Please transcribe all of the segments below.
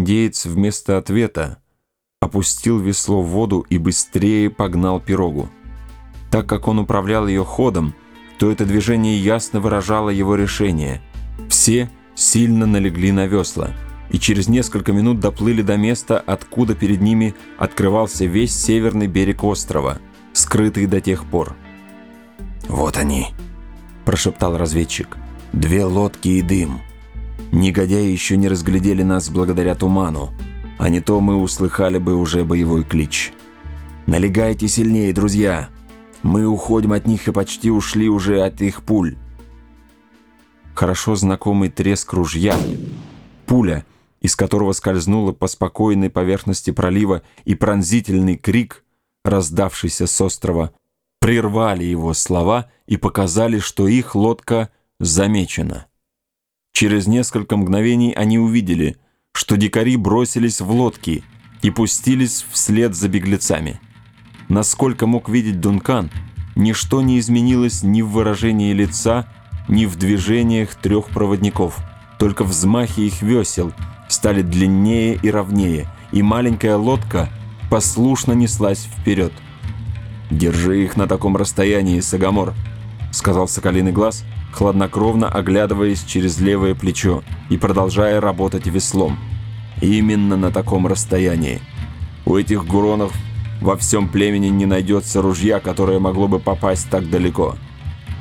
Индеец вместо ответа опустил весло в воду и быстрее погнал пирогу. Так как он управлял ее ходом, то это движение ясно выражало его решение. Все сильно налегли на весла, и через несколько минут доплыли до места, откуда перед ними открывался весь северный берег острова, скрытый до тех пор. «Вот они!» – прошептал разведчик. «Две лодки и дым. Негодяи еще не разглядели нас благодаря туману, а не то мы услыхали бы уже боевой клич. Налегайте сильнее, друзья! Мы уходим от них и почти ушли уже от их пуль». Хорошо знакомый треск ружья, пуля, из которого скользнула по спокойной поверхности пролива и пронзительный крик, раздавшийся с острова, прервали его слова и показали, что их лодка замечена. Через несколько мгновений они увидели, что дикари бросились в лодки и пустились вслед за беглецами. Насколько мог видеть Дункан, ничто не изменилось ни в выражении лица, ни в движениях трех проводников, только взмахи их весел стали длиннее и ровнее, и маленькая лодка послушно неслась вперед. «Держи их на таком расстоянии, Сагамор», — сказал Соколиный Глаз, хладнокровно оглядываясь через левое плечо и продолжая работать веслом. «Именно на таком расстоянии. У этих гуронов во всем племени не найдется ружья, которое могло бы попасть так далеко.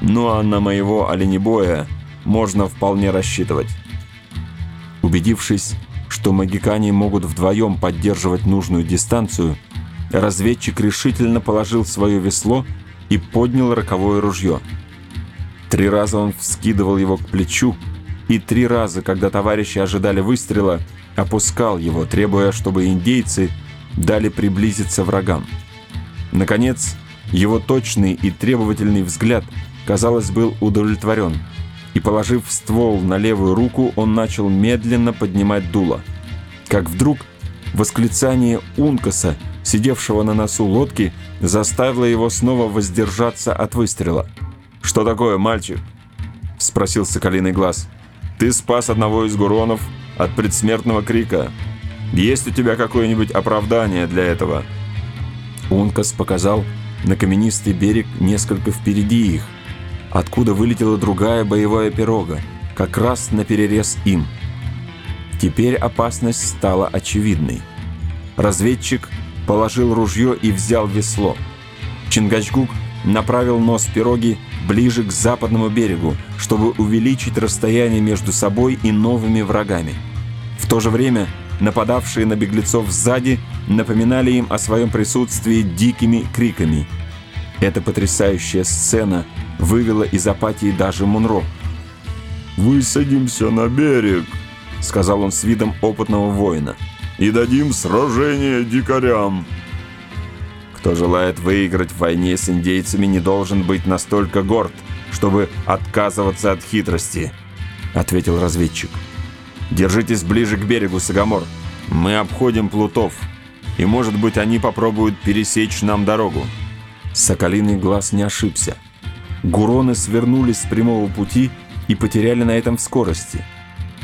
Ну а на моего оленебоя можно вполне рассчитывать». Убедившись, что магикане могут вдвоем поддерживать нужную дистанцию, разведчик решительно положил свое весло и поднял роковое ружье. Три раза он вскидывал его к плечу, и три раза, когда товарищи ожидали выстрела, опускал его, требуя, чтобы индейцы дали приблизиться врагам. Наконец, его точный и требовательный взгляд, казалось, был удовлетворен, и, положив ствол на левую руку, он начал медленно поднимать дуло. Как вдруг восклицание Ункаса – сидевшего на носу лодки, заставило его снова воздержаться от выстрела. «Что такое, мальчик?» — спросил Соколиный Глаз. «Ты спас одного из гуронов от предсмертного крика. Есть у тебя какое-нибудь оправдание для этого?» Ункас показал на каменистый берег несколько впереди их, откуда вылетела другая боевая пирога, как раз на перерез им. Теперь опасность стала очевидной. Разведчик положил ружье и взял весло. Чингачгук направил нос пироги ближе к западному берегу, чтобы увеличить расстояние между собой и новыми врагами. В то же время нападавшие на беглецов сзади напоминали им о своем присутствии дикими криками. Эта потрясающая сцена вывела из апатии даже Мунро. «Высадимся на берег», — сказал он с видом опытного воина и дадим сражение дикарям. Кто желает выиграть в войне с индейцами, не должен быть настолько горд, чтобы отказываться от хитрости», — ответил разведчик. «Держитесь ближе к берегу, Сагамор. Мы обходим плутов, и, может быть, они попробуют пересечь нам дорогу». Соколиный глаз не ошибся. Гуроны свернулись с прямого пути и потеряли на этом скорости.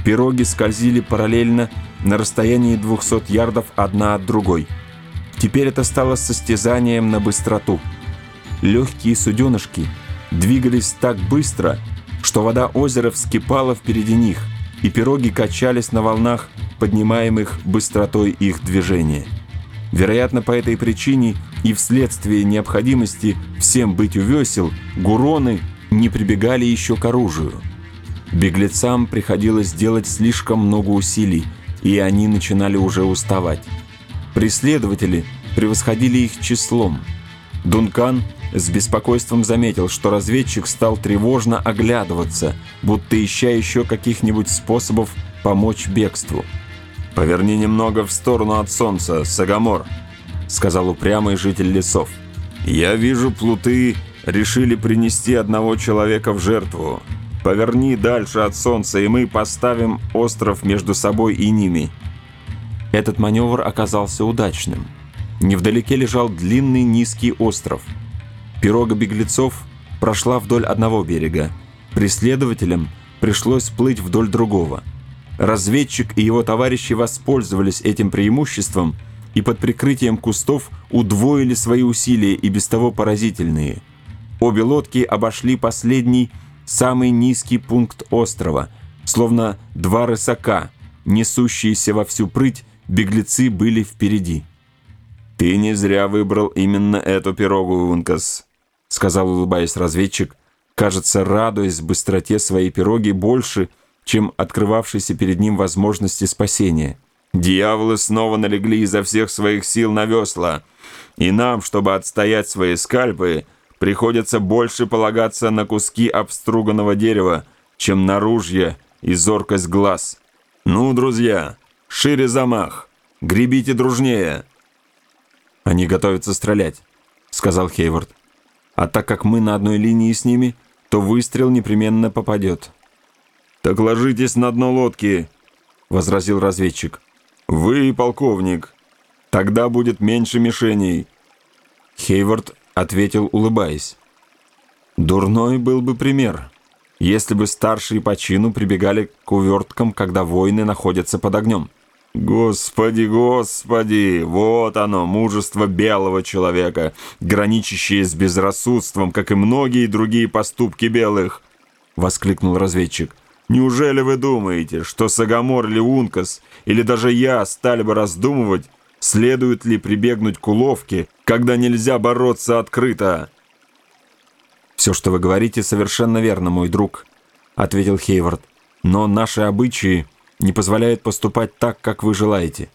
Пироги скользили параллельно на расстоянии 200 ярдов одна от другой. Теперь это стало состязанием на быстроту. Легкие суденышки двигались так быстро, что вода озера вскипала впереди них, и пироги качались на волнах, поднимаемых быстротой их движения. Вероятно, по этой причине и вследствие необходимости всем быть у весел, гуроны не прибегали еще к оружию. Беглецам приходилось делать слишком много усилий, и они начинали уже уставать. Преследователи превосходили их числом. Дункан с беспокойством заметил, что разведчик стал тревожно оглядываться, будто ища еще каких-нибудь способов помочь бегству. «Поверни немного в сторону от солнца, Сагамор», — сказал упрямый житель лесов. «Я вижу, плуты решили принести одного человека в жертву. Поверни дальше от солнца, и мы поставим остров между собой и ними». Этот маневр оказался удачным. Невдалеке лежал длинный низкий остров. Пирога беглецов прошла вдоль одного берега. Преследователям пришлось плыть вдоль другого. разведчик и его товарищи воспользовались этим преимуществом и под прикрытием кустов удвоили свои усилия и без того поразительные. Обе лодки обошли последний, самый низкий пункт острова, словно два рысака, несущиеся во всю прыть, беглецы были впереди. «Ты не зря выбрал именно эту пирогу, Ункас», — сказал, улыбаясь разведчик, кажется, радуясь быстроте своей пироги больше, чем открывавшейся перед ним возможности спасения. «Дьяволы снова налегли изо всех своих сил на весла, и нам, чтобы отстоять свои скальпы, приходится больше полагаться на куски обструганного дерева, чем на ружья и зоркость глаз. Ну, друзья, шире замах, гребите дружнее!» «Они готовятся стрелять», — сказал Хейвард. «А так как мы на одной линии с ними, то выстрел непременно попадет». «Так ложитесь на дно лодки», — возразил разведчик. «Вы, полковник, тогда будет меньше мишеней». Хейвард ответил, улыбаясь. «Дурной был бы пример, если бы старшие по чину прибегали к уверткам, когда воины находятся под огнем». Господи, Господи, вот оно, мужество белого человека, граничащее с безрассудством, как и многие другие поступки белых, — воскликнул разведчик. Неужели вы думаете, что Сагамор или Ункас, или даже я стали бы раздумывать, следует ли прибегнуть к уловке, когда нельзя бороться открыто? «Все, что вы говорите, совершенно верно, мой друг», — ответил Хейвард. «Но наши обычаи не позволяет поступать так, как вы желаете.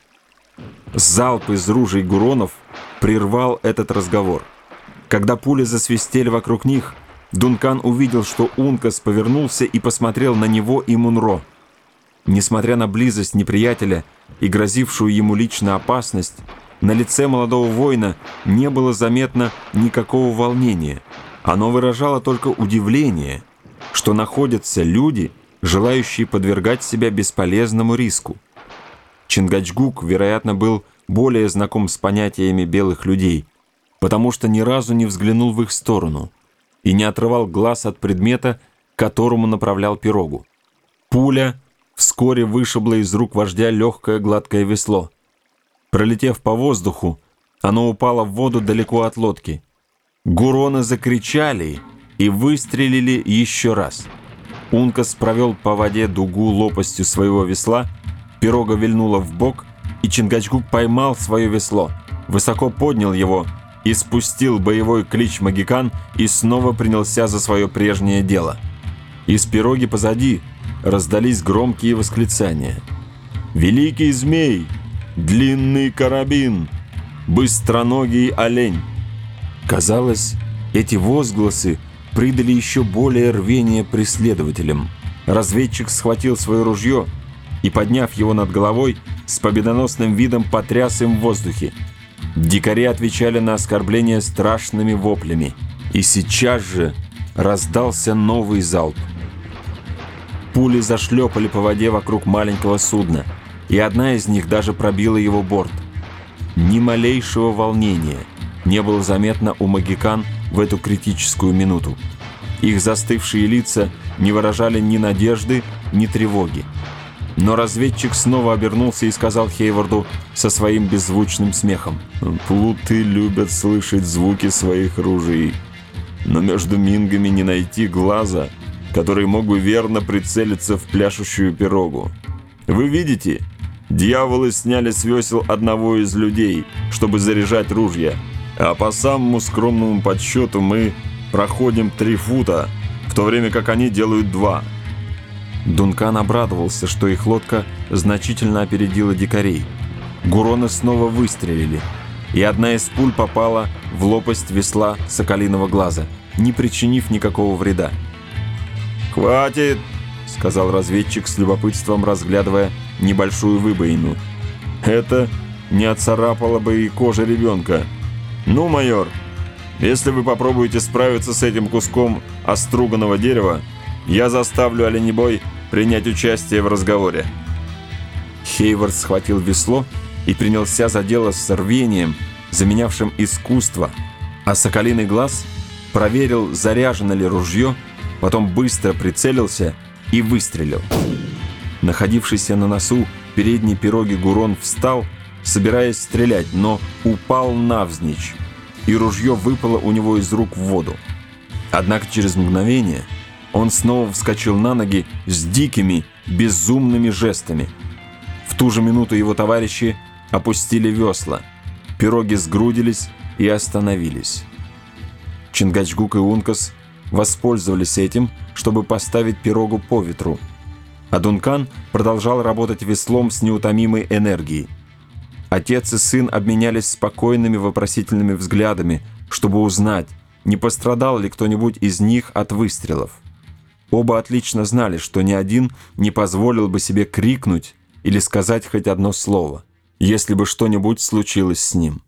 Залп из ружей Гуронов прервал этот разговор. Когда пули засвистели вокруг них, Дункан увидел, что Ункас повернулся и посмотрел на него и Мунро. Несмотря на близость неприятеля и грозившую ему лично опасность, на лице молодого воина не было заметно никакого волнения. Оно выражало только удивление, что находятся люди, желающие подвергать себя бесполезному риску. Чингачгук, вероятно, был более знаком с понятиями белых людей, потому что ни разу не взглянул в их сторону и не отрывал глаз от предмета, которому направлял пирогу. Пуля вскоре вышибла из рук вождя легкое гладкое весло. Пролетев по воздуху, оно упало в воду далеко от лодки. Гуроны закричали и выстрелили еще раз — Ункас провел по воде дугу лопастью своего весла, пирога вильнула в бок, и Чингачгук поймал свое весло, высоко поднял его и спустил боевой клич магикан и снова принялся за свое прежнее дело. Из пироги позади раздались громкие восклицания. «Великий змей! Длинный карабин! Быстроногий олень!» Казалось, эти возгласы – придали еще более рвение преследователям. Разведчик схватил свое ружье и, подняв его над головой, с победоносным видом потряс им в воздухе. Дикари отвечали на оскорбления страшными воплями. И сейчас же раздался новый залп. Пули зашлепали по воде вокруг маленького судна, и одна из них даже пробила его борт. Ни малейшего волнения не было заметно у магикан, в эту критическую минуту. Их застывшие лица не выражали ни надежды, ни тревоги. Но разведчик снова обернулся и сказал Хейварду со своим беззвучным смехом. «Плуты любят слышать звуки своих ружей, но между мингами не найти глаза, который мог бы верно прицелиться в пляшущую пирогу. Вы видите, дьяволы сняли с весел одного из людей, чтобы заряжать ружья, а по самому скромному подсчету мы проходим три фута, в то время как они делают два. Дункан обрадовался, что их лодка значительно опередила дикарей. Гуроны снова выстрелили, и одна из пуль попала в лопасть весла соколиного глаза, не причинив никакого вреда. «Хватит!» — сказал разведчик с любопытством, разглядывая небольшую выбоину. «Это не отцарапало бы и кожа ребенка». «Ну, майор, если вы попробуете справиться с этим куском оструганного дерева, я заставлю оленебой принять участие в разговоре». Хейвард схватил весло и принялся за дело с рвением, заменявшим искусство, а соколиный глаз проверил, заряжено ли ружье, потом быстро прицелился и выстрелил. Находившийся на носу передней пироги Гурон встал, собираясь стрелять, но упал навзничь, и ружье выпало у него из рук в воду. Однако через мгновение он снова вскочил на ноги с дикими, безумными жестами. В ту же минуту его товарищи опустили весла, пироги сгрудились и остановились. Чингачгук и Ункас воспользовались этим, чтобы поставить пирогу по ветру, а Дункан продолжал работать веслом с неутомимой энергией. Отец и сын обменялись спокойными вопросительными взглядами, чтобы узнать, не пострадал ли кто-нибудь из них от выстрелов. Оба отлично знали, что ни один не позволил бы себе крикнуть или сказать хоть одно слово, если бы что-нибудь случилось с ним.